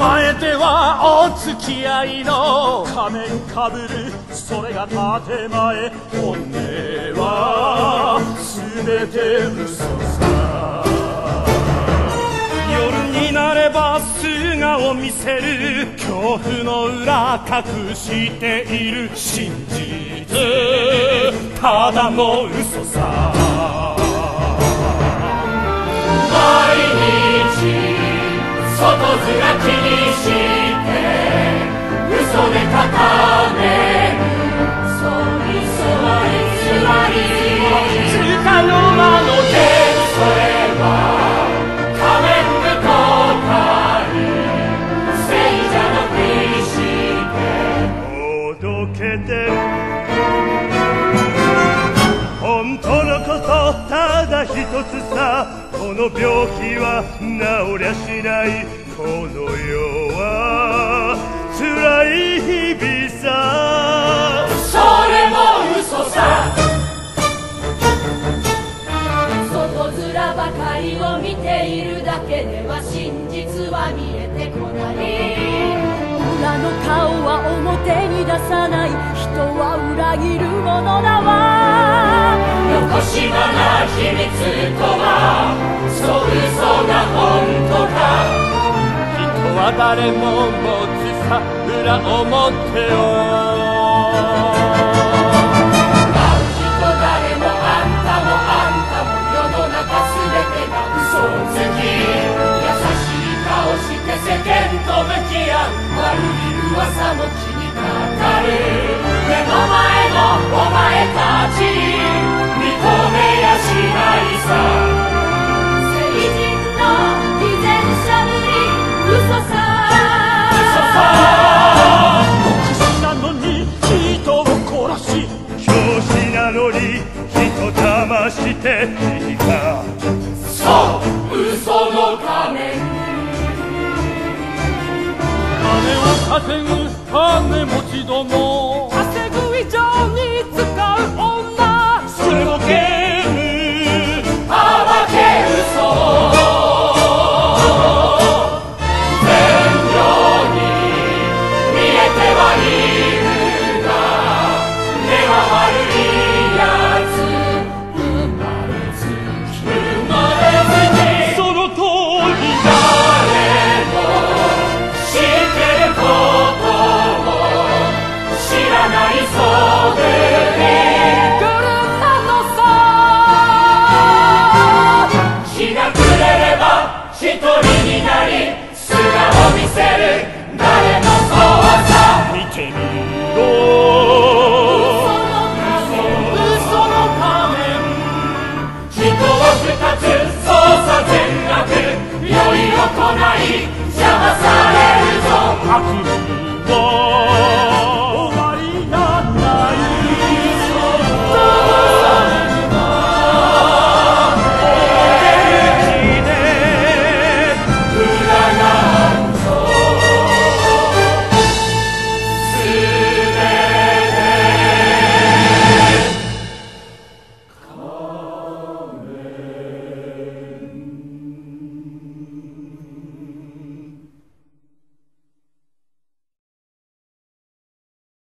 前ではお付き合いの仮面かぶるそれが建前本音は全て嘘さ。夜になれば姿を見せる恐怖の裏隠している真実。ただの嘘さ。外面気にして嘘で固めるそう嘘は偽りつかの間のでそれは仮面舞踏会聖者の美して届けて本当のことただ一つさこの病気は治りゃしないこの世は辛い日々さ。それも嘘さ。外面ばかりを見ているだけでは真実は見えてこない。裏の顔は表に出さない。人は裏切るものだわ。残し場な秘密とはそう嘘が本当か誰も持つさ裏表を。会う人誰もあんたもあんたも世の中すべてが嘘をつき。優しい顔して世間と向き合う。悪い噂も気にかかる目の前のお前たち認めやしないさ。騙していたそう嘘の仮面金は稼ぐ金持ちども。稼ぐ以上にば